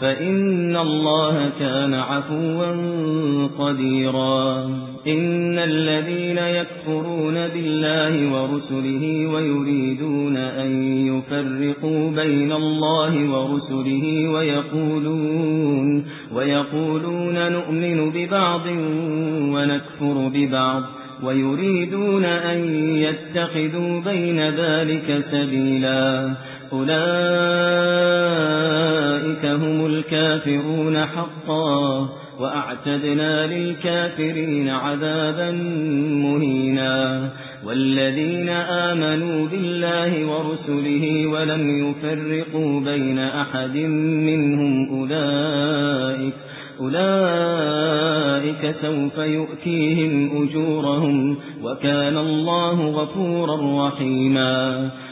فإن الله كان عفوا قديرا. إن الذين يكفرون بالله ورسله ويريدون أن يفرقوا بين الله ورسله ويقولون ويقولون نؤمن ببعض ونكفر ببعض ويريدون أن يتخذوا بين ذلك سبيلا. أولئك الكافرون حقا وأعتدنا للكافرين عذابا مهينا والذين آمنوا بالله ورسله ولم يفرقوا بين أحد منهم أولئك أولئك سوف يؤتيهم أجورهم وكان الله غفورا رحيما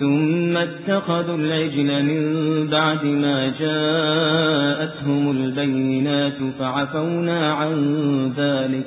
ثم اتخذوا العجل من بعد ما جاءتهم البينات فعفونا عن ذلك.